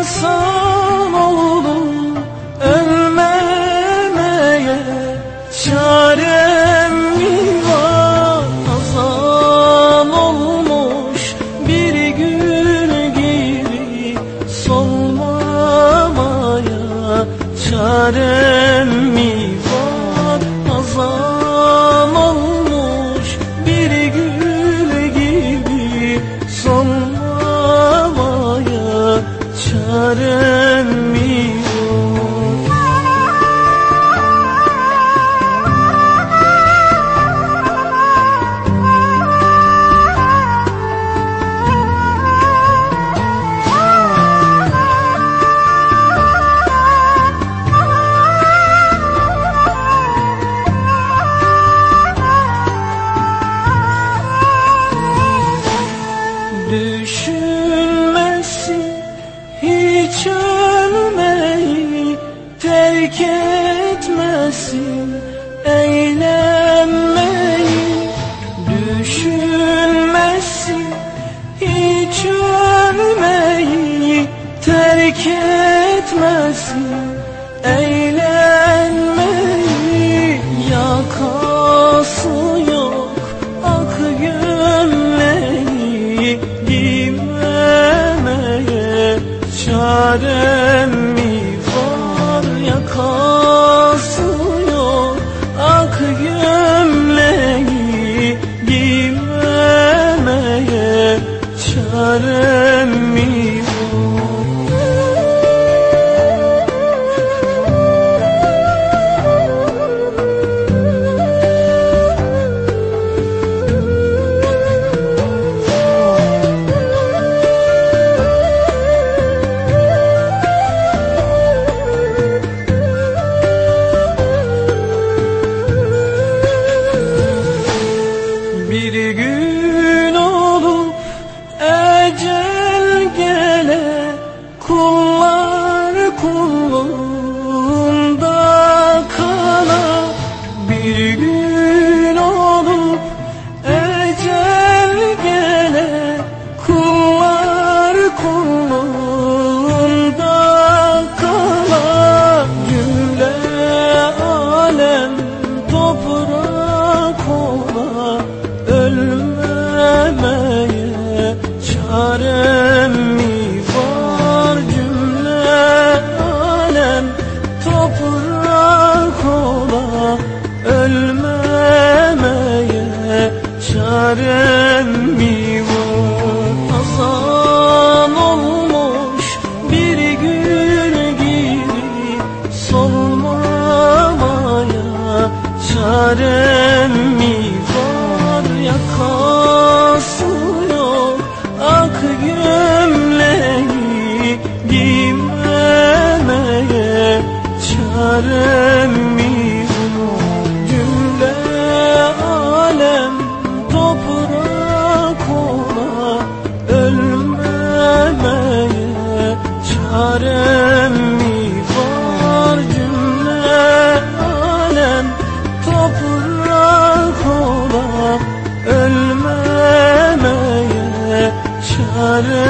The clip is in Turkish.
insan oldum ölmemeye çarem mi var azam olmuş bir gün gibi solmamaya çarem mi var yarın bilmesin Eğlenmeyi düşünmesin Hiç ölmeyi terk etmesin. bir gün. mi var Azan olmuş bir gün geri Solmamaya çare Yar